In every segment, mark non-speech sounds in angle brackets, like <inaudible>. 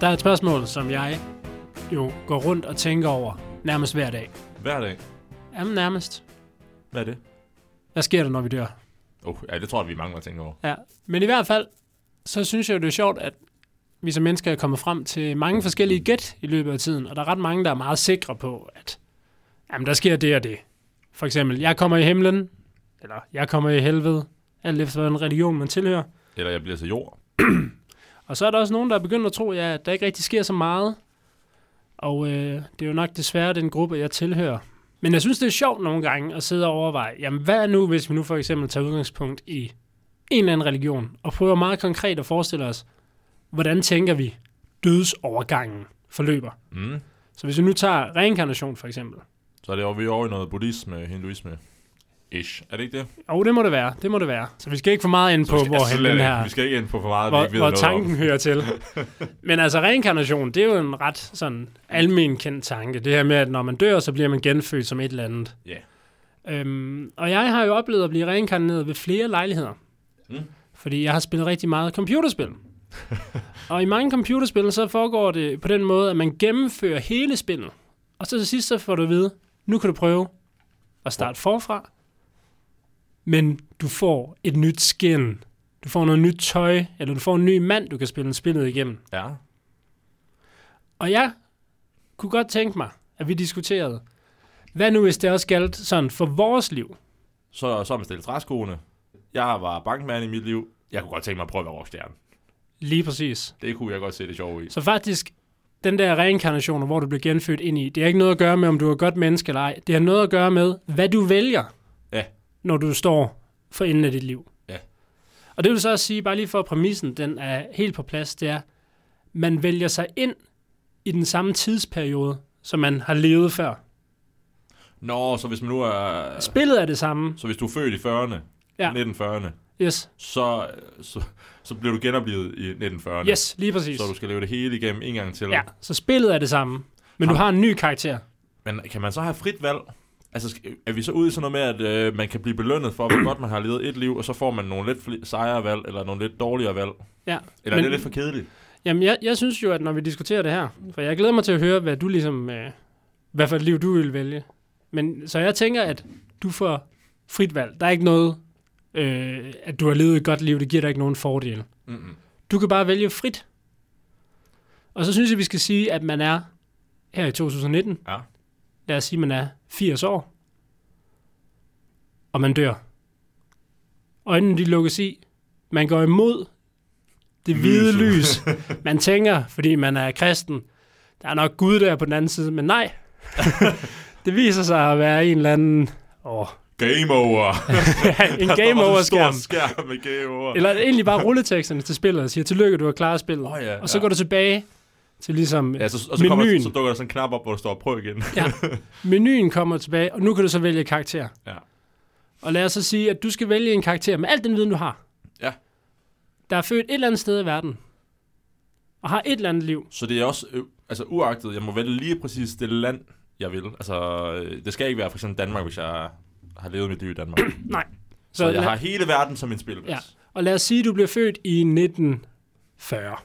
Der er et spørgsmål, som jeg jo går rundt og tænker over nærmest hver dag. Hver dag. Jamen nærmest. Hvad er det? Hvad sker der, når vi dør? Oh, ja, det tror jeg, vi er mange, der tænker over. Ja. Men i hvert fald, så synes jeg jo, det er sjovt, at vi som mennesker er kommet frem til mange forskellige gæt i løbet af tiden, og der er ret mange, der er meget sikre på, at jamen, der sker det og det. For eksempel, jeg kommer i himlen, eller jeg kommer i helvede, alt efter hvilken religion man tilhører. Eller jeg bliver til jord. <clears throat> Og så er der også nogen, der er begyndt at tro, ja, at der ikke rigtig sker så meget. Og øh, det er jo nok desværre den gruppe, jeg tilhører. Men jeg synes, det er sjovt nogle gange at sidde og overveje, jamen hvad er nu, hvis vi nu for eksempel tager udgangspunkt i en eller anden religion, og prøver meget konkret at forestille os, hvordan tænker vi dødsovergangen forløber. Mm. Så hvis vi nu tager reinkarnation for eksempel, Så er det over, vi er over i noget buddhisme, hinduisme. Ish. Er det ikke det? og det må det være, det må det være. Så vi skal ikke for meget ind på, vi skal- hvor altså, den her... Vi skal ikke ind på for meget, vi hvor, ikke ved hvor noget tanken om. hører til. <laughs> Men altså reinkarnation, det er jo en ret sådan almen kendt tanke. Det her med, at når man dør, så bliver man genfødt som et eller andet. Ja. Øhm, og jeg har jo oplevet at blive reinkarneret ved flere lejligheder. Mm. Fordi jeg har spillet rigtig meget computerspil. <laughs> og i mange computerspil, så foregår det på den måde, at man gennemfører hele spillet. Og så til sidst, så får du at vide, nu kan du prøve at starte forfra. Men du får et nyt skin. Du får noget nyt tøj, eller du får en ny mand, du kan spille spillet igennem. Ja. Og jeg kunne godt tænke mig, at vi diskuterede, hvad nu hvis det også galt sådan for vores liv? Så, så har man stillet træskoene. Jeg var bankmand i mit liv. Jeg kunne godt tænke mig at prøve at være rockstjerne. Lige præcis. Det kunne jeg godt se det sjove i. Så faktisk, den der reinkarnation, hvor du bliver genfødt ind i, det har ikke noget at gøre med, om du er et godt menneske eller ej. Det har noget at gøre med, hvad du vælger. Når du står for enden af dit liv. Ja. Og det vil så også sige, bare lige for at præmissen, den er helt på plads, det er, man vælger sig ind i den samme tidsperiode, som man har levet før. Nå, så hvis man nu er... Spillet er det samme. Så hvis du er født i 40'erne, Ja. 1940'erne, Yes, så, så, så bliver du genoplevet i 1940'erne. yes lige præcis. Så du skal leve det hele igennem en gang til. Ja, så spillet er det samme, men du Har- har en ny karakter. Men kan man så have frit valg? Altså, er vi så ude i sådan noget med, at øh, man kan blive belønnet for, hvor <clears throat> godt man har levet et liv, og så får man nogle lidt sejere valg, eller nogle lidt dårligere valg? Ja. Eller Men- er det lidt for kedeligt? Jamen, jeg, jeg synes jo, at når vi diskuterer det her, for jeg glæder mig til at høre, hvad du ligesom, øh, hvad for et liv du vil vælge. Men så jeg tænker, at du får frit valg. Der er ikke noget, øh, at du har levet et godt liv, det giver dig ikke nogen fordel. Mm-mm. Du kan bare vælge frit. Og så synes jeg, vi skal sige, at man er her i 2019. Ja. Lad os sige, man er 80 år. Og man dør. Øjnene de lukkes i. Man går imod det hvide lys. <laughs> Man tænker, fordi man er kristen, der er nok Gud der på den anden side, men nej. <laughs> det viser sig at være en eller anden... Åh, Game over! <laughs> en game over skærm. skærm med game over. Eller egentlig bare rulleteksterne til spillet og siger, tillykke, du har klaret spillet. Åh, ja, og så ja. går du tilbage til ligesom Ja, så, og så, kommer, menuen. så dukker der sådan en knap op, hvor der står prøv igen. Ja. Menuen kommer tilbage, og nu kan du så vælge karakter. Ja. Og lad os så sige, at du skal vælge en karakter med al den viden, du har. Ja. Der er født et eller andet sted i verden, og har et eller andet liv. Så det er også, øh, altså uagtet, jeg må vælge lige præcis det land, jeg vil. Altså, øh, det skal ikke være for eksempel Danmark, hvis jeg har levet mit liv i Danmark. <clears throat> Nej. Så, så jeg lad, har hele verden som en spil. Ja. Og lad os sige, at du bliver født i 1940.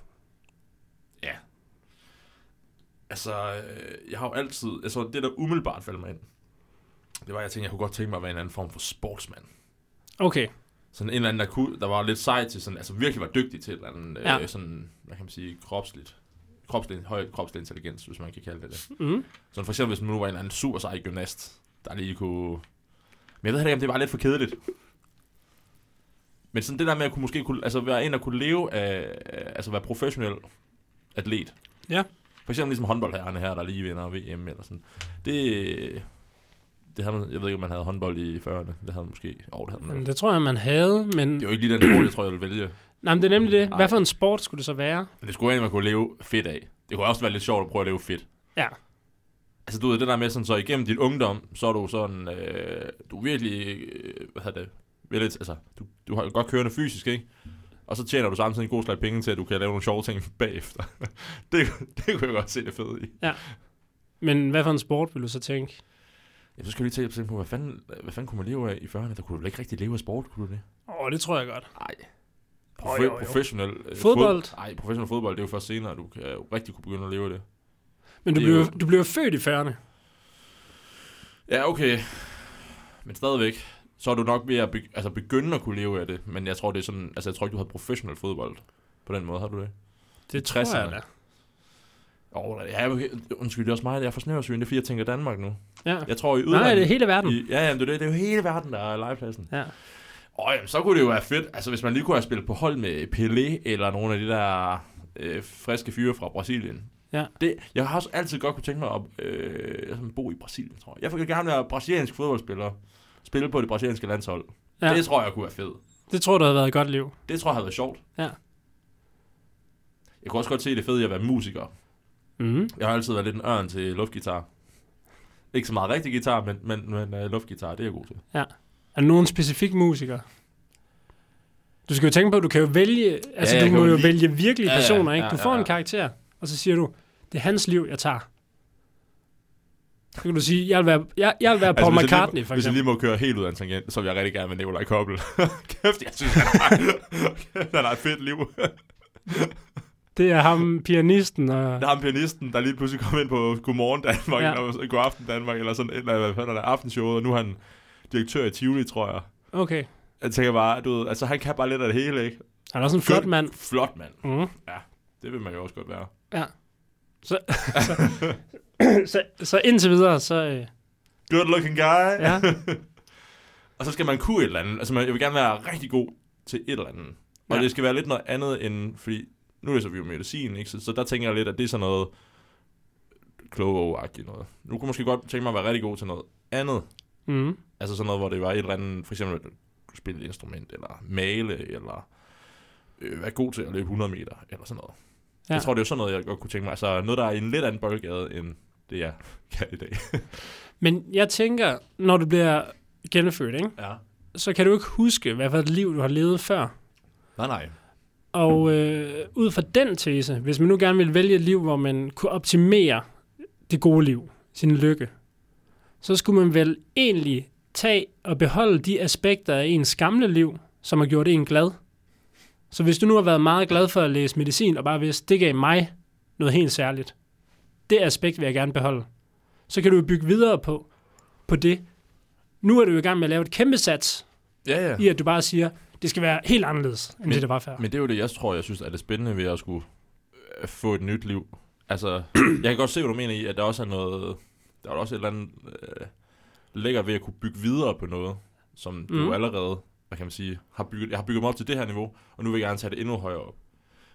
Altså, øh, jeg har jo altid, altså det der umiddelbart faldt mig ind, det var, jeg tænkte, jeg kunne godt tænke mig at være en anden form for sportsmand. Okay. Sådan en eller anden, der, kunne, der var lidt sej til sådan, altså virkelig var dygtig til et eller andet, Ja. øh, sådan, hvad kan man sige, kropsligt. Kropslig, høj kropslig intelligens, hvis man kan kalde det det. Mm. Så for eksempel, hvis man nu var en eller anden super sej gymnast, der lige kunne... Men jeg ved heller ikke, om det var lidt for kedeligt. Men sådan det der med at kunne måske kunne, altså være en, der kunne leve af, altså være professionel atlet. Ja. For eksempel ligesom håndboldherrerne her, der lige vinder VM eller sådan. Det, det havde man, jeg ved ikke, om man havde håndbold i 40'erne. Det havde man måske. Åh, det havde man. Det tror jeg, man havde, men... Det er jo ikke lige den sport, jeg tror, jeg vil vælge. <clears throat> Nej, men det er nemlig det. Hvad for en sport skulle det så være? Men det skulle egentlig, man kunne leve fedt af. Det kunne også være lidt sjovt at prøve at leve fedt. Ja. Altså du ved, det der med sådan, så igennem din ungdom, så er du sådan, øh, du er virkelig, øh, hvad hedder det, virkelig, altså, du, du har godt kørende fysisk, ikke? Og så tjener du samtidig en god slag penge til, at du kan lave nogle sjove ting <laughs> bagefter. det, det kunne jeg godt se det fede i. Men hvad for en sport vil du så tænke? Ja, så skal du lige tænke på, hvad fanden, hvad fanden kunne man leve af i 40'erne? Der kunne du ikke rigtig leve af sport, kunne du det? Åh, oh, det tror jeg godt. Nej. Profe- jo, jo. professionel øh, Fodbold? Fod- Nej, professionel fodbold, det er jo først senere, du kan jo rigtig kunne begynde at leve af det. Men du Det bliver, jo- du bliver født i færne. Ja, okay. Men stadigvæk, så er du nok ved at be- altså begynde at kunne leve af det. Men jeg tror, det er sådan, altså jeg tror ikke, du havde professionel fodbold på den måde, har du det? Det tror tror jeg da. oh, ja, undskyld, det er også mig, jeg er for snæversyn, det er fordi, jeg tænker Danmark nu. Ja. Jeg tror i udlandet... Nej, det er hele verden. I, ja, jamen, det, er det, er jo hele verden, der er legepladsen. Ja. Åh, jamen, så kunne det jo være fedt, altså hvis man lige kunne have spillet på hold med Pelé, eller nogle af de der øh, friske fyre fra Brasilien. Ja. Det, jeg har også altid godt kunne tænke mig at øh, bo i Brasilien, tror jeg. Jeg vil gerne være brasiliansk fodboldspiller, spille på det brasilianske landshold. Ja. Ja. Det tror jeg kunne være fedt. Det tror du har været et godt liv. Det tror jeg havde været sjovt. Ja. Jeg kunne også godt se det fede i at være musiker. Mm. Jeg har altid været lidt en ørn til luftgitar. Ikke så meget rigtig guitar, men, men, men uh, luftgitar, det er jeg god til. Er der nogen specifik musiker? Du skal jo tænke på, at du kan jo vælge, altså jeg du må jo lide- vælge virkelige Ja, ja, personer, ikke? ja, Du får ja, en ja. karakter, og så siger du, det er hans liv, jeg tager. Så kan du sige, jeg vil være, jeg, jeg vil være Paul hvis jeg McCartney, lige, for Hvis jeg eksempel. lige må køre helt ud af en tangent, så vil jeg rigtig gerne med Nikolaj Koppel. <laughs> Kæft, jeg synes, han har, kæft, <laughs> han har et fedt liv. <laughs> Det er ham, pianisten, og... Der er ham pianisten, der lige pludselig kom ind på Godmorgen Danmark, Ja. ja. eller Godaften Danmark, eller sådan, eller hvad fanden er det, aftenshowet, og nu er han direktør i Tivoli, tror jeg. Okay. Jeg tænker bare, du ved, altså han kan bare lidt af det hele, ikke? Han er også en flot mand. Flot mand. Mm. Det vil man jo også godt være. Så, så, så, så indtil videre, så... Øh, Good looking guy. ja. <laughs> Og så skal man kunne et eller andet. Altså, man, jeg vil gerne være rigtig god til et eller andet. Og Ja. det skal være lidt noget andet end, fordi nu er så vi jo medicin, ikke? Så, så der tænker jeg lidt, at det er sådan noget kloge noget. Nu kunne jeg måske godt tænke mig at være rigtig god til noget andet. Mm. Altså sådan noget, hvor det var et eller andet, for eksempel at spille et instrument, eller male, eller øh, være god til at løbe 100 meter, eller sådan noget. Ja. Jeg tror, det er sådan noget, jeg godt kunne tænke mig. Altså noget, der er i en lidt anden boldgade, end det jeg <laughs> kan i dag. Men jeg tænker, når du bliver genfødt, ikke? ja. så kan du ikke huske, hvad for et liv, du har levet før. Nej, nej. Og øh, ud fra den tese, hvis man nu gerne vil vælge et liv, hvor man kunne optimere det gode liv, sin lykke, så skulle man vel egentlig tage og beholde de aspekter af ens gamle liv, som har gjort en glad. Så hvis du nu har været meget glad for at læse medicin, og bare vidste, det gav mig noget helt særligt, det aspekt vil jeg gerne beholde. Så kan du jo bygge videre på, på det. Nu er du jo i gang med at lave et kæmpe sats Ja, ja. i, at du bare siger, det skal være helt anderledes, end Men- det, der var før. Men det er jo det, jeg tror, jeg synes er det spændende ved at skulle øh, få et nyt liv. Altså, jeg kan godt se, hvad du mener i, at der også er noget, der er også et eller andet øh, lækkert ved at kunne bygge videre på noget, som. Mm. du allerede, hvad kan man sige, har bygget, jeg har bygget mig op til det her niveau, og nu vil jeg gerne tage det endnu højere op.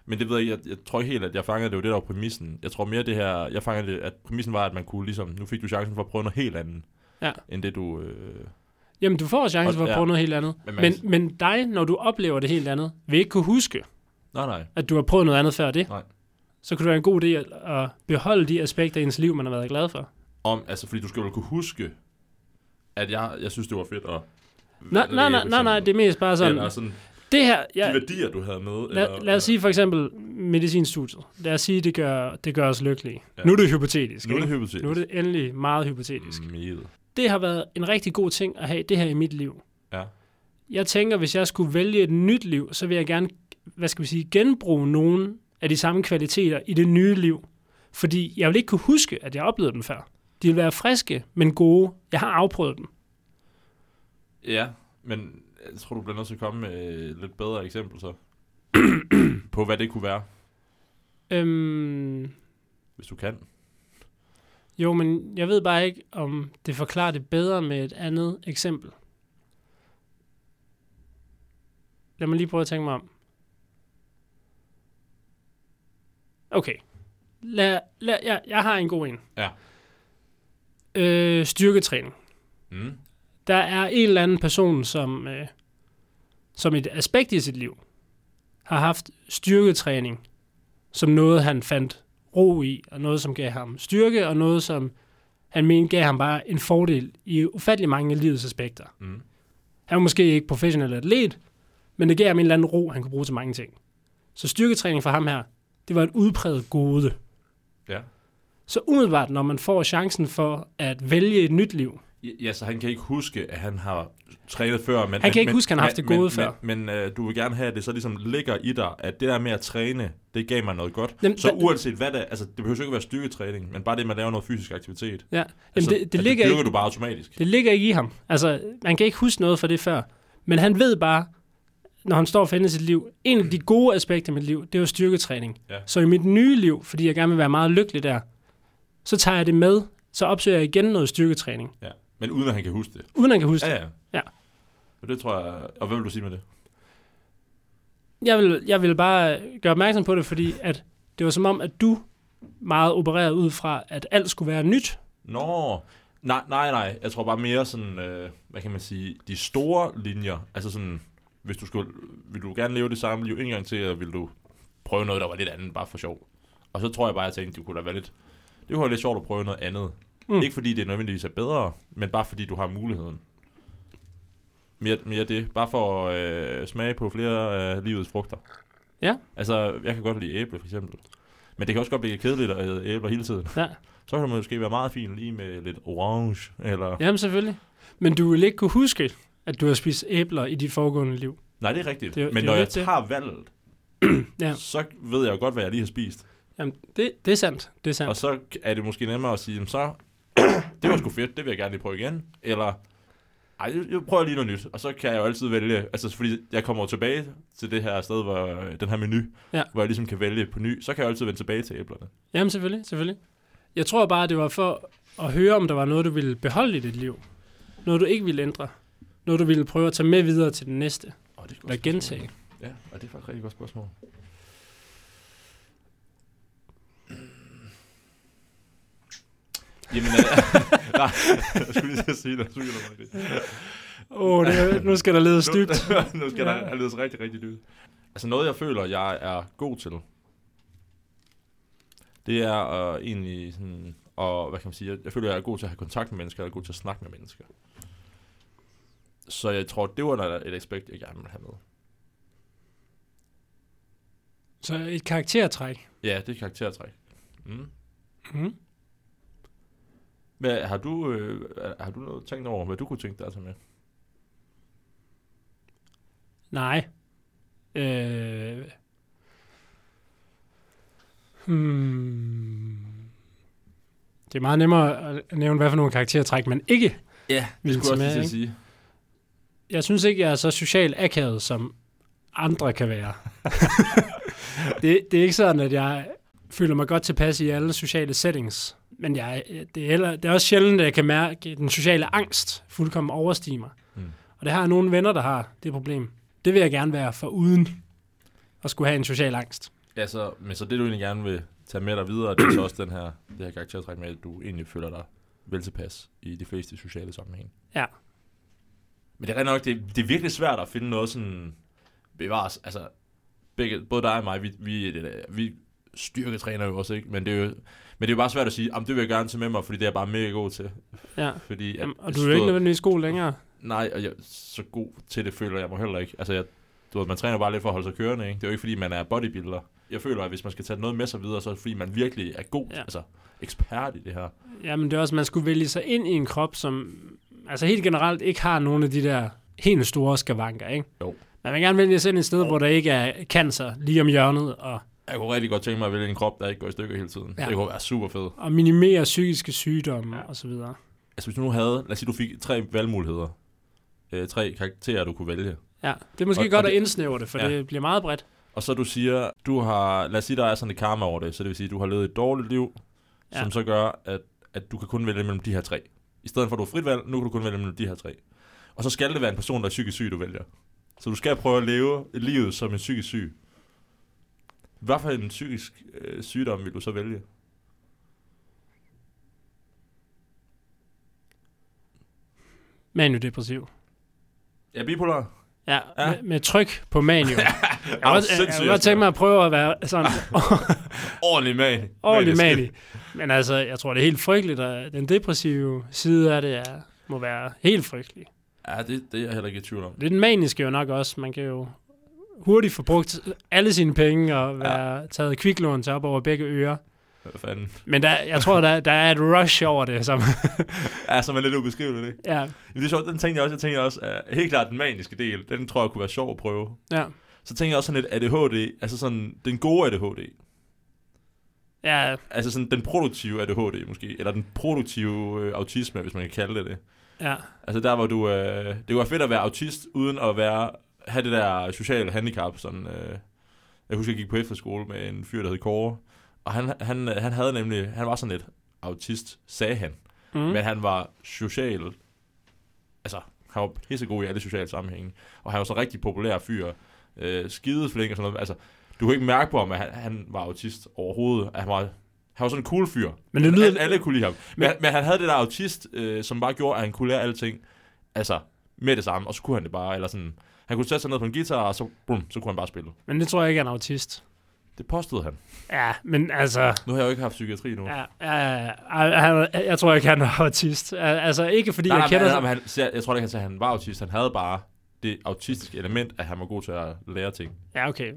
Men det ved jeg, jeg, jeg tror ikke helt, at jeg fangede det var det, der var præmissen. Jeg tror mere det her, jeg fangede det, at præmissen var, at man kunne ligesom, nu fik du chancen for at prøve noget helt andet, Ja. end det du... Øh, Jamen, du får chancen for at ja. prøve noget helt andet. Men man- Men, men dig, når du oplever det helt andet, vil ikke kunne huske, nej, nej. at du har prøvet noget andet før det. Nej. Så kunne det være en god idé at, at beholde de aspekter af ens liv, man har været glad for. Om, altså, fordi du skal jo kunne huske, at jeg, jeg synes, det var fedt at... Nej, nej, nej, nej, nej, det er mest bare sådan, Eller sådan det her, de ja, værdier, du havde med. lad, eller, lad os sige for eksempel medicinstudiet. Lad os sige, det gør, det gør os lykkelige. Ja. Nu er det hypotetisk. Nu er det ikke? hypotetisk. nu er det endelig meget hypotetisk. Meget. Det har været en rigtig god ting at have det her i mit liv. Ja. Jeg tænker, hvis jeg skulle vælge et nyt liv, så vil jeg gerne, hvad skal vi sige, genbruge nogle af de samme kvaliteter i det nye liv. Fordi jeg vil ikke kunne huske, at jeg oplevede dem før. De vil være friske, men gode. Jeg har afprøvet dem. Ja, men jeg tror, du bliver nødt til at komme med et lidt bedre eksempel så. <clears throat> på hvad det kunne være, Øhm, hvis du kan. jo, men jeg ved bare ikke, om det forklarer det bedre med et andet eksempel. Lad mig lige prøve at tænke mig om. Okay. Lad, lad, jeg, jeg har en god en. Ja. Øh, styrketræning. Mm. Der er en eller anden person, som, øh, som et aspekt i sit liv har haft styrketræning som noget, han fandt ro i, og noget, som gav ham styrke, og noget, som han mente gav ham bare en fordel i ufattelig mange af livets aspekter. Mm. Han var måske ikke professionel atlet, men det gav ham en eller anden ro, han kunne bruge til mange ting. Så styrketræning for ham her, det var et udpræget gode. Ja. Så umiddelbart, når man får chancen for at vælge et nyt liv, Ja, så han kan ikke huske, at han har trænet før. Men, Han kan ikke men, huske, at han har haft det gode men, før. Men, men øh, du vil gerne have, at det så ligesom ligger i dig, at det der med at træne, det gav mig noget godt. Jamen, Så uanset hvad det er, altså det behøver jo ikke være styrketræning, men bare det at lave noget fysisk aktivitet. Ja, Jamen, altså, det, det, at ligger det ikke, du bare automatisk. det ligger ikke i ham. Altså, man kan ikke huske noget fra det før. Men han ved bare, når han står for ende af sit liv, en af de gode aspekter af mit liv, det er jo styrketræning. Ja. Så i mit nye liv, fordi jeg gerne vil være meget lykkelig der, så tager jeg det med, så opsøger jeg igen noget styrketræning, Ja. Men uden at han kan huske det. uden han kan huske Ja, det. ja. Ja. Og det tror jeg... Og hvad vil du sige med det? Jeg vil, jeg vil bare gøre opmærksom på det, fordi at det var som om, at du meget opererede ud fra, at alt skulle være nyt. Nå, nej, nej, nej. Jeg tror bare mere sådan, øh, hvad kan man sige, de store linjer. Altså sådan, hvis du skulle, vil du gerne leve det samme liv en gang til, eller vil du prøve noget, der var lidt andet, bare for sjov. Og så tror jeg bare, at jeg tænkte, det kunne da være lidt, det kunne være lidt sjovt at prøve noget andet. Mm. Ikke fordi det nødvendigvis er bedre, men bare fordi du har muligheden. Mere, mere det. Bare for at øh, smage på flere af livets frugter. Ja. Altså, jeg kan godt lide æble, for eksempel. Men det kan også godt blive kedeligt at æde æbler hele tiden. Ja. Så kan det måske være meget fint lige med lidt orange, eller... Jamen selvfølgelig. Men du vil ikke kunne huske, at du har spist æbler i dit foregående liv. Nej, det er rigtigt. Det Men det når jeg det. tager valget, <clears throat> Ja. så ved jeg jo godt, hvad jeg lige har spist. Jamen, det, det er sandt. Det er sandt. Og så er det måske nemmere at sige, så, det var sgu fedt, det vil jeg gerne lige prøve igen. Eller, ej, jeg, prøver lige noget nyt. Og så kan jeg jo altid vælge, altså fordi jeg kommer tilbage til det her sted, hvor den her menu, Ja. hvor jeg ligesom kan vælge på ny, så kan jeg altid vende tilbage til æblerne. Jamen selvfølgelig, selvfølgelig. Jeg tror bare, det var for at høre, om der var noget, du ville beholde i dit liv. Noget, du ikke ville ændre. Noget, du ville prøve at tage med videre til den næste. Og det er Eller gentage. Ja, og det er faktisk et rigtig godt spørgsmål. Jamen, øh, <laughs> nej, jeg skulle lige sige det. Jeg skulle det. Åh, oh, nu skal der ledes dybt. Nu, <laughs> nu skal Ja. der ledes rigtig, rigtig dybt. Altså noget, jeg føler, jeg er god til, det er uh, egentlig sådan, og hvad kan man sige, jeg, jeg føler, jeg er god til at have kontakt med mennesker, jeg er god til at snakke med mennesker. Så jeg tror, det var da et aspekt, jeg gerne vil have med. Så et karaktertræk. Ja, det er karaktertræk. Mm. Mm. Men har du, øh, har du noget tænkt over, hvad du kunne tænke dig at tage med? Nej. Øh. Hmm. Det er meget nemmere at nævne, hvad for nogle karaktertræk man ikke Ja, det skulle også med, til at sige. jeg synes ikke, jeg er så socialt akavet, som andre kan være. <laughs> det, det er ikke sådan, at jeg føler mig godt tilpas i alle sociale settings. Men jeg, det, er heller, det er også sjældent, at jeg kan mærke, at den sociale angst fuldkommen overstiger mig. Mm. Og det har nogle venner, der har det problem. Det vil jeg gerne være for uden at skulle have en social angst. Ja, så, men så det, du egentlig gerne vil tage med dig videre, det er så også den her, det her karaktertræk med, at du egentlig føler dig vel tilpas i de fleste sociale sammenhæng. Ja. Men det er nok, det, det er virkelig svært at finde noget sådan bevares. Altså, begge, både dig og mig, vi, vi, vi styrketræner jo også, ikke? Men det er jo, men det er jo bare svært at sige, om det vil jeg gerne tage med mig, fordi det er jeg bare mega god til. Ja. Fordi, at, Jamen, og du er jo ikke nødvendigvis god længere. Nej, og jeg, så god til det føler jeg mig heller ikke. Altså, jeg, du ved, man træner bare lidt for at holde sig kørende, ikke? Det er jo ikke, fordi man er bodybuilder. Jeg føler, at hvis man skal tage noget med sig videre, så er det, fordi man virkelig er god, Ja. ja. altså ekspert i det her. Jamen det er også, man skulle vælge sig ind i en krop, som altså helt generelt ikke har nogen af de der helt store skavanker, ikke? Jo. Man vil gerne vælge sig ind et sted, hvor der ikke er cancer lige om hjørnet, og, Jeg kunne rigtig godt tænke mig at vælge en krop, der ikke går i stykker hele tiden. Ja. Det kunne være super fedt. og minimere psykiske sygdomme Ja. og så videre. Altså hvis du nu havde, lad os sige, du fik tre valgmuligheder. Øh, tre karakterer, du kunne vælge. Ja, det er måske Og- godt og at indsnævre det, for Ja. det bliver meget bredt. Og så du siger, du har, lad os sige, der er sådan et karma over det, så det vil sige, du har levet et dårligt liv, ja. som så gør, at, at du kan kun vælge mellem de her tre. I stedet for at du har frit valg, nu kan du kun vælge mellem de her tre. Og så skal det være en person, der er psykisk syg, du vælger. Så du skal prøve at leve livet som en psykisk syg. Hvad for en psykisk øh, sygdom vil du så vælge? Maniodepressiv. Ja, bipolar. Ja, Ja. Med, med tryk på manio. <laughs> jeg, Ja, godt- jeg, jeg kunne godt tænke mig at prøve at være sådan <laughs> Ordentlig man. ordentlig mani. Men altså, jeg tror, det er helt frygteligt, og den depressive side af det er, må være helt frygtelig. Ja, det, det er jeg heller ikke i tvivl om. Det er den maniske jo nok også. Man kan jo hurtigt få brugt alle sine penge og være ja. taget kviklån til op over begge ører. Hvad fanden? Men der, jeg tror, der, der er et rush over det. Som, Ja, som er lidt ubeskriveligt, ikke? ja, Men det er sjovt, den tænkte jeg også, jeg tænkte også, at helt klart den maniske del, den tror jeg kunne være sjov at prøve. ja, Så tænker jeg også sådan lidt ADHD, altså sådan den gode ADHD. ja, Altså sådan den produktive ADHD måske, eller den produktive øh, autisme, hvis man kan kalde det det. ja, Altså der, hvor du... Øh, det kunne være fedt at være autist, uden at være, have det der sociale handicap. Sådan, øh, jeg husker, jeg gik på efterskole med en fyr, der hed Kåre. Og han, han, han havde nemlig... Han var sådan lidt autist, sagde han. mm. Men han var social... Altså, han var pissegod i alle sociale sammenhænge. Og han var så rigtig populær fyr. Øh, skideflink og sådan noget. Altså, du kunne ikke mærke på ham, at han, han var autist overhovedet. At han var, han var sådan en cool fyr. Men det lyder, Alle, alle kunne lide ham. Men, men han havde det der autist, øh, som bare gjorde, at han kunne lære alting. Altså, med det samme. Og så kunne han det bare, eller sådan... Han kunne sætte sig ned på en guitar, og så, bum, så kunne han bare spille. men det tror jeg ikke er en autist. Det påstod han. Ja, men altså... Nu har jeg jo ikke haft psykiatri nu. Ja, ja, ja. Han, jeg tror ikke, han er autist. Al- Altså, ikke fordi nej, jeg nej, kender... nej, men han, jeg, jeg tror ikke, han sagde, at han var autist. Han havde bare det autistiske element, at han var god til at lære ting. Ja, okay.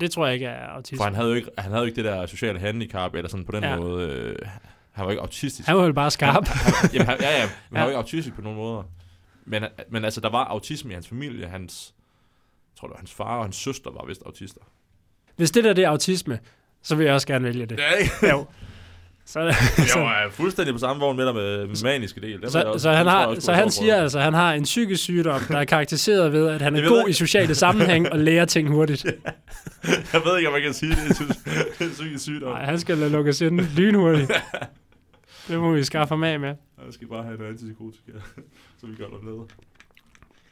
Det tror jeg ikke er autist. For han havde jo ikke, han havde jo ikke det der sociale handicap, eller sådan på den Ja. måde. Øh, han var ikke autistisk. Han var vel bare skarp. Han, jamen, han, ja, ja, men ja. han var ikke autistisk på nogen måder. Men, men altså, der var autisme i hans familie. Hans, jeg tror, det var hans far og hans søster var vist autister. Hvis det der det er autisme, så vil jeg også gerne vælge det. Ja, ikke? Jo. Så, Jeg <laughs> så, var fuldstændig på samme vogn med dig med maniske del. Jeg så, også- så, han, jeg har, også, så han siger altså, at han har en psykisk sygdom, der er karakteriseret ved, at han er Jeg god ikke- i sociale sammenhæng og lærer ting hurtigt. <laughs> Jeg ved ikke, om man kan sige det. Jeg det er en psykisk sygdom. Nej, han skal lade lukkes ind lynhurtigt. <laughs> Det må vi skaffe ham af med. Jeg skal bare have noget antipsykotika, <laughs> så vi gør noget ned.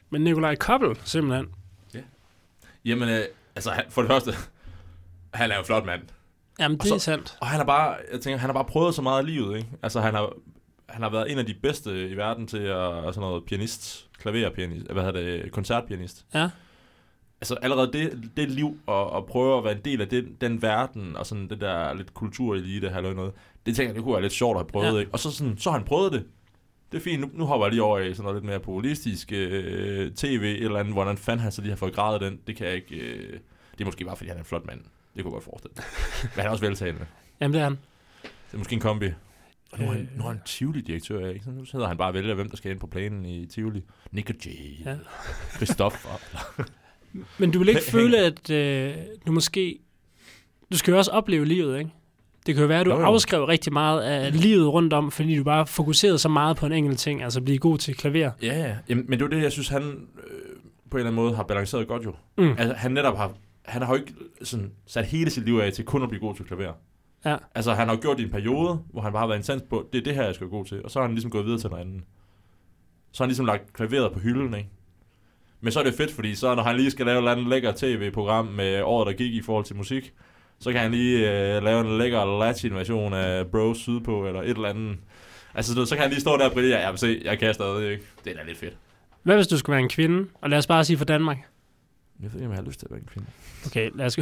Men Nikolaj Koppel, simpelthen. Jamen, øh, altså han, for det første, han er jo en flot mand. Jamen, Og det så- er sandt. Og han har bare, jeg tænker, han har bare prøvet så meget i livet, ikke? Altså han har, han har været en af de bedste i verden til at sådan noget pianist, klaverpianist, hvad hedder det, koncertpianist. Ja. Altså allerede det, det liv, og, og prøve at være en del af den, den verden, og sådan det der lidt kulturelite, eller noget, det tænker jeg, det kunne være lidt sjovt at have prøvet, Ja. ja. ikke? Og så, sådan, så har han prøvet det. Det er fint, nu, nu hopper jeg lige over i sådan noget lidt mere populistisk øh, tv, et eller andet, hvordan fanden han så lige har fået gradet den, det kan jeg ikke, øh, det er måske bare, fordi han er en flot mand. Det kunne jeg godt forestille. Men han er også veltalende. Jamen, det er han. Det er måske en kombi. Og nu er han, Øh. nu er han Tivoli-direktør, ikke? Så nu sidder han bare og vælger, hvem der skal ind på planen i Tivoli. Nick og Jay, Ja. ja. Christoffer. Men du vil ikke Hæng- føle, at øh, du måske... Du skal jo også opleve livet, ikke? Det kan jo være, at du jo. afskrev rigtig meget af livet rundt om, fordi du bare fokuserede så meget på en enkelt ting, altså blive god til klaver. ja, ja. Jamen, men det er det, jeg synes, han øh, på en eller anden måde har balanceret godt jo. Mm. Altså, han netop har, han har jo ikke sådan, sat hele sit liv af til kun at blive god til klaver. Ja. Altså, han har jo gjort det i en periode, hvor han bare har været intens på, det er det her, jeg skal være god til. Og så har han ligesom gået videre til noget andet. Så har han ligesom lagt klaveret på hylden, ikke? Men så er det fedt, fordi så når han lige skal lave et eller andet lækker tv-program med året, der gik i forhold til musik, så kan han lige øh, lave en lækker latin-version af Bros Sydpå, eller et eller andet. Altså, så, så kan han lige stå der og brillere. Vil se, jeg kan stadig, ikke? Det er da lidt fedt. Hvad hvis du skulle være en kvinde? Og lad os bare sige for Danmark. Jeg ved ikke, om jeg har lyst til at være en kvinde. Okay, lad os...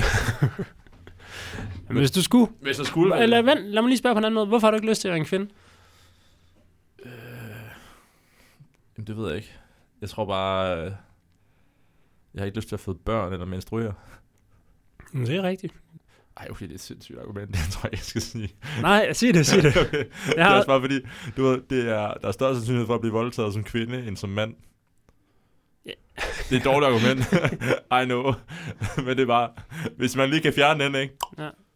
Men <laughs> hvis du skulle... Hvis jeg skulle... Eller vent, lad mig lige spørge på en anden måde. Hvorfor har du ikke lyst til at være en kvinde? Øh, jamen, det ved jeg ikke. Jeg tror bare... Øh, jeg har ikke lyst til at føde børn eller menstruere. Mm, Det er rigtigt. Ej, okay, det er et sindssygt argument, <laughs> det tror jeg, jeg skal sige. Nej, sig det, sig det. <laughs> okay. Det Jeg er har, også bare fordi, du ved, det er, der er større sandsynlighed for at blive voldtaget som kvinde end som mand. Ja. Det er et dårligt argument. <laughs> I know. Men det er bare, hvis man lige kan fjerne den, ikke?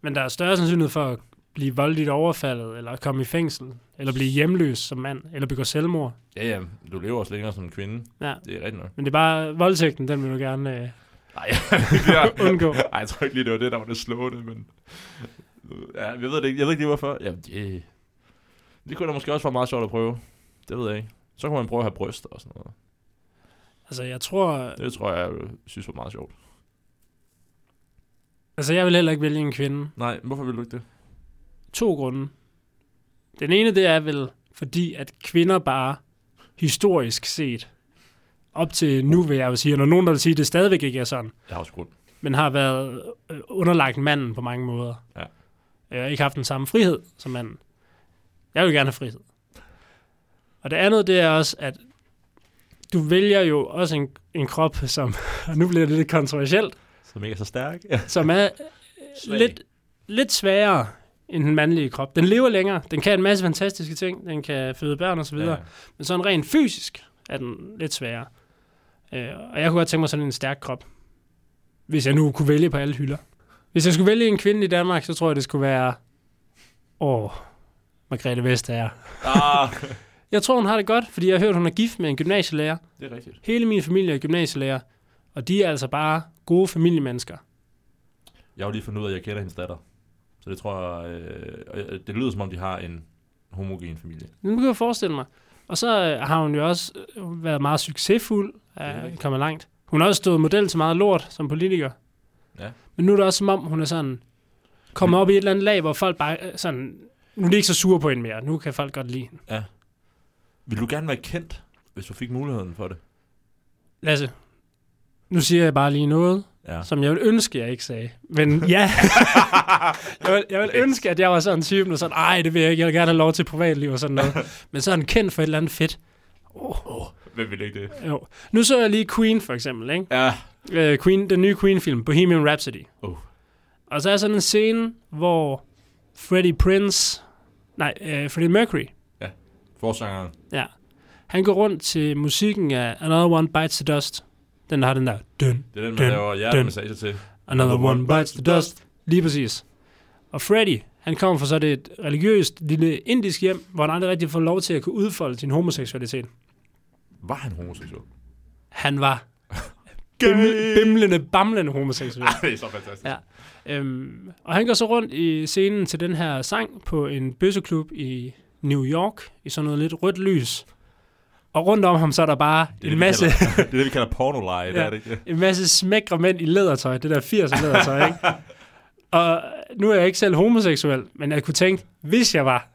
men der er større sandsynlighed for at blive voldeligt overfaldet, eller komme i fængsel, eller blive hjemløs som mand, eller begå selvmord. Ja, ja, du lever også længere som en kvinde. Ja. Det er rigtigt nok. Men det er bare voldtægten, den vil du gerne øh, Nej, ja. <laughs> undgå. Ej, jeg tror ikke lige, det var det, der var det slående, men... Ja, jeg ved det ikke. Jeg ved ikke lige, hvorfor. Jamen, det... Det kunne da måske også være meget sjovt at prøve. Det ved jeg ikke. Så kunne man prøve at have bryster og sådan noget. Altså, jeg tror... Det tror jeg, jeg synes var meget sjovt. Altså, jeg vil heller ikke vælge en kvinde. Nej, hvorfor vil du ikke det? To grunde. Den ene, det er vel, fordi at kvinder bare historisk set, op til nu vil jeg jo sige, og når nogen der vil sige, at det stadigvæk ikke er sådan, Jeg har også grund. men har været øh, underlagt manden på mange måder. Ja. Jeg har ikke haft den samme frihed som manden. Jeg vil gerne have frihed. Og det andet, det er også, at du vælger jo også en, en krop, som, og <laughs> nu bliver det lidt kontroversielt, Som ikke er så stærk. <laughs> Som er Svag. lidt, lidt sværere end den mandlige krop. Den lever længere. Den kan en masse fantastiske ting. Den kan føde børn og så videre. Ja. Men sådan rent fysisk er den lidt sværere. Øh, og jeg kunne godt tænke mig sådan en stærk krop. Hvis jeg nu kunne vælge på alle hylder. Hvis jeg skulle vælge en kvinde i Danmark, så tror jeg, det skulle være... Åh, Margrethe Vestager. Ah, <laughs> Jeg tror, hun har det godt, fordi jeg har hørt, hun er gift med en gymnasielærer. det er rigtigt. Hele min familie er gymnasielærer. Og de er altså bare gode familiemennesker. Jeg har jo lige fundet ud af, at jeg kender hendes datter. Så det tror jeg... Øh, det lyder som om, de har en homogen familie. Det kan jeg forestille mig. Og så har hun jo også øh, været meget succesfuld, er rigtigt. kommet langt. Hun har også stået model til meget lort som politiker. Ja. Men nu er det også som om, hun er sådan kommet op i et eller andet lag, hvor folk bare øh, sådan... Nu er de ikke så sure på hende mere. Nu kan folk godt lide hende. Vil du gerne være kendt, hvis du fik muligheden for det? Lasse, nu siger jeg bare lige noget, Ja. som jeg vil ønske, jeg ikke sagde. Men <laughs> ja, jeg vil, jeg vil ønske, at jeg var sådan en type, der sådan, ej, det vil jeg ikke, jeg vil gerne have lov til privatliv og sådan noget. <laughs> Men sådan kendt for et eller andet fedt. Oh, Oh, hvem vil ikke det? jo. Nu så jeg lige Queen, for eksempel, ikke? Ja. Øh, Queen, den nye Queen-film, Bohemian Rhapsody. Oh. Og så er sådan en scene, hvor Freddie Prince, nej, øh, Freddie Mercury, Forsangeren. ja, han går rundt til musikken af Another One Bites the Dust. Den har den der, dun, Det er den, man Dun, laver hjertemassage til. Another One Bites the Dust. Lige præcis. Og Freddie, han kommer fra så det et religiøst lille indisk hjem, hvor han aldrig rigtig får lov til at kunne udfolde sin homoseksualitet. Var han homoseksuel? Han var <laughs> bimle, bimlende, bamlende homoseksuel. <laughs> Ah, det er så fantastisk. Ja. Øhm, og han går så rundt i scenen til den her sang på en bøsseklub i New York, i sådan noget lidt rødt lys. Og rundt om ham, så er der bare Det er en det, masse, kalder- <laughs> det er det, vi kalder pornoleje, det Ja. er det ikke? en masse smækre mænd i lædertøj, det der 80'er lædertøj, ikke? Og nu er jeg ikke selv homoseksuel, men jeg kunne tænke, hvis jeg var,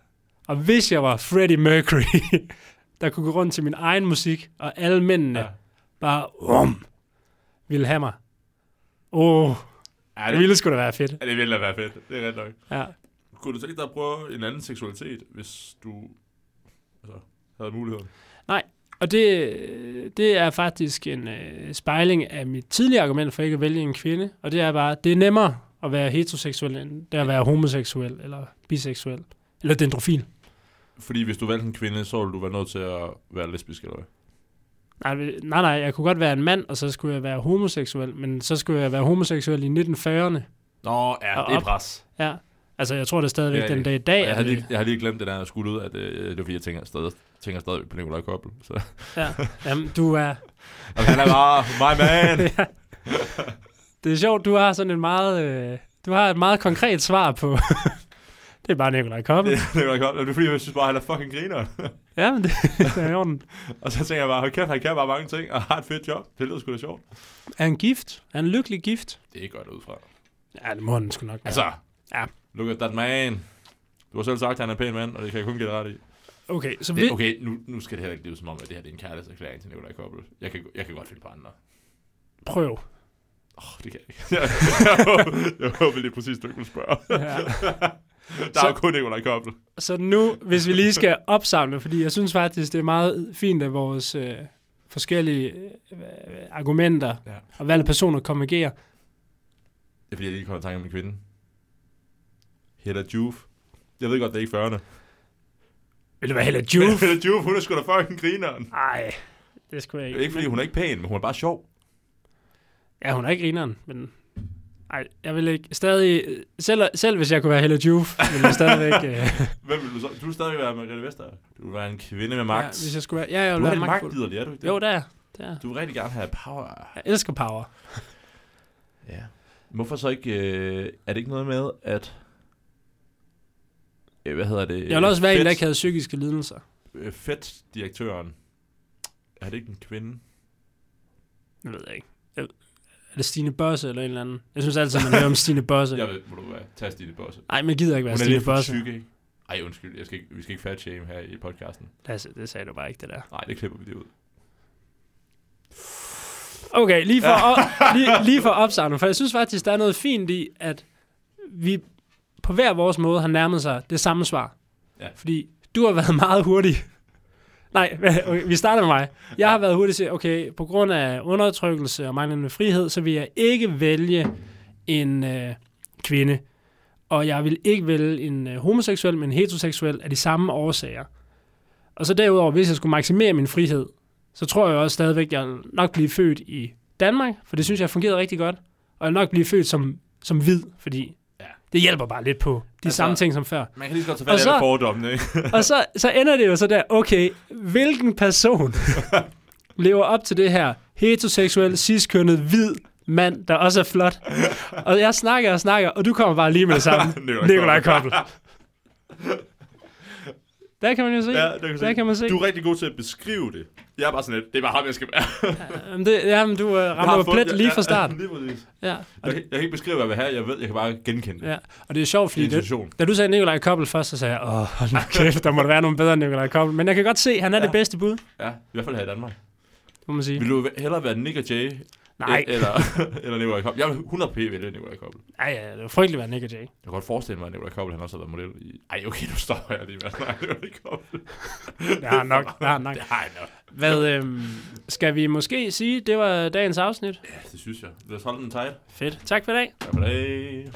og hvis jeg var Freddie Mercury, der kunne gå rundt til min egen musik, og alle mændene Ja. bare, um, ville have mig. Åh, oh, Ja, det det, ville sgu da være fedt. ja, det ville da være fedt. Det er ret nok. Ja. Kunne du tænke dig at prøve en anden seksualitet, hvis du altså, havde muligheden? Og det, det er faktisk en øh, spejling af mit tidligere argument for ikke at vælge en kvinde, og det er bare, det er nemmere at være heteroseksuel, end det at være homoseksuel, eller biseksuel, eller dendrofil. Fordi hvis du valgte en kvinde, så ville du være nødt til at være lesbisk, eller hvad? Nej, nej, nej, jeg kunne godt være en mand, og så skulle jeg være homoseksuel, men så skulle jeg være homoseksuel i 1940'erne. Nå, ja, Og det er pres. Ja, altså jeg tror det er stadigvæk Ja, den dag i dag. Jeg, er det- lige, jeg har lige glemt det der skud ud, at øh, det var fordi, jeg tænker stadig, tænker stadig på Nikolaj Koppel. Så. Ja, jamen, du er... <laughs> Og han er bare my man. <laughs> ja. Det er sjovt, du har sådan en meget... Øh, du har et meget konkret svar på... det er bare Nikolaj Koppel. det, det var godt. Det er fordi, jeg synes bare, han er fucking griner. Ja, men det, <laughs> det er i orden. <laughs> og så tænker jeg bare, hold kæft, han kan bare mange ting, og har et fedt job. Det lyder sgu da sjovt. Er han gift? Er han lykkelig gift? Det er ikke godt ud fra. Ja, det må han sgu nok være. Altså, Ja. look at that man. Du har selv sagt, at han er en pæn mand, og det kan jeg kun give dig ret i. Okay, så vi... Det, okay, nu, nu skal det heller ikke lyde som om, at det her det er en kærlighedserklæring til Nikolaj Koppel. Jeg kan, jeg kan godt finde på andre. Prøv. Åh, oh, det kan jeg ikke. jeg, <laughs> jeg, håber, jeg håber lige præcis, du ikke vil spørge. Ja. <laughs> Der er jo Så- kun Nikolaj Koppel. Så nu, hvis vi lige skal opsamle, fordi jeg synes faktisk, det er meget fint, at vores øh, forskellige øh, argumenter Ja. og valgte personer konvergerer. Det er fordi, jeg lige kommer i tanke om en kvinde. Hedda Juve. Jeg ved godt, det er ikke 40'erne. Vil det være heller Juve? <laughs> Hedda Juve, hun er sgu da fucking grineren. Nej, det skulle jeg Det ikke. er ikke, fordi hun er ikke pæn, men hun er bare sjov. Ja, hun er ikke grineren, men... Nej, jeg vil ikke... Stadig... Selv, selv hvis jeg kunne være Hella Juve, <laughs> ville jeg stadigvæk... Øh, Hvem vil du så? Du vil stadig være Margrethe Vestager. Du vil være en kvinde med ja, magt. hvis jeg skulle være... Ja, jeg du ville er være en magtfuld. magtlider, er du ikke det? Jo, det er. Det er. Du vil rigtig gerne have power. Jeg elsker power. <laughs> Ja. Hvorfor så ikke... Øh, er det ikke noget med, at... Øh, hvad hedder det? Jeg vil også være en, der Fedt- ikke havde psykiske lidelser. øh, Fedt-direktøren. Er det ikke en kvinde? Det ved jeg ikke. Jeg, er det Stine Bosse eller en eller anden? Jeg synes altid, man hører om Stine Bosse. Jeg ved, må du være. Tag Stine Bosse. Nej, men jeg gider ikke være Hun er Stine lidt tyk, ikke? Ej, undskyld. Jeg skal ikke, vi skal ikke fat shame her i podcasten. Altså, det sagde du bare ikke, det der. Nej, det klipper vi det ud. Okay, lige for, <laughs> op, lige, lige for opsamling, for jeg synes faktisk, der er noget fint i, at vi på hver vores måde har nærmet sig det samme svar. Ja. Fordi du har været meget hurtig. Nej, okay, <laughs> vi starter med mig. Jeg har været hurtig til, okay, på grund af undertrykkelse og manglende frihed, så vil jeg ikke vælge en øh, kvinde. og jeg vil ikke vælge en øh, homoseksuel, men en heteroseksuel af de samme årsager. Og så derudover, hvis jeg skulle maksimere min frihed, så tror jeg også stadigvæk, at jeg nok blive født i Danmark, for det synes jeg fungerede rigtig godt. Og jeg nok blive født som, som hvid, fordi det hjælper bare lidt på de Altså- samme ting som før. Man kan lige så godt tage fat i fordommene, ikke? <laughs> Og så, så ender det jo så der, okay, hvilken person <laughs> lever op til det her heteroseksuel, ciskønnet, hvid mand, der også er flot. <laughs> Og jeg snakker og snakker, og du kommer bare lige med det samme. Nikolaj Koppel. Der kan man jo se. Ja, det kan der se. kan man se. Du er rigtig god til at beskrive det. Jeg er bare sådan lidt, det er bare ham, jeg skal være. Jamen, det, jamen, du uh, rammer fundet- plet lige ja, fra start. Ja, lige præcis. Ja, Jeg, kan- jeg kan ikke beskrive, hvad jeg vil have. Jeg ved, jeg kan bare genkende det. ja. Og det er sjovt, fordi Det da du sagde Nikolaj Koppel først, så sagde jeg, åh, hold nu kæft, der må der være nogen bedre end Nikolaj Koppel. Men jeg kan godt se, han er ja. det bedste bud, Ja, i hvert fald her i Danmark. må man sige. Vil du hellere være Nick og Jay? Nej, Eller, <laughs> eller Nikolaj Koppel? Jeg vil 100 p vælge Nikolaj Koppel. nej, ja, det er frygteligt at være Nick Jay. Jeg kan godt forestille mig, at Nikolaj Koppel han også har været model i... Ej, okay, nu stopper jeg lige med at snakke Nikolaj Koppel. Det har nok, det har nok. <laughs> Det har jeg nok. Hvad, øhm, skal vi måske sige, det var dagens afsnit? Ja, det synes jeg. Lad os holde den tight. Fedt. Tak for i dag. Tak for det.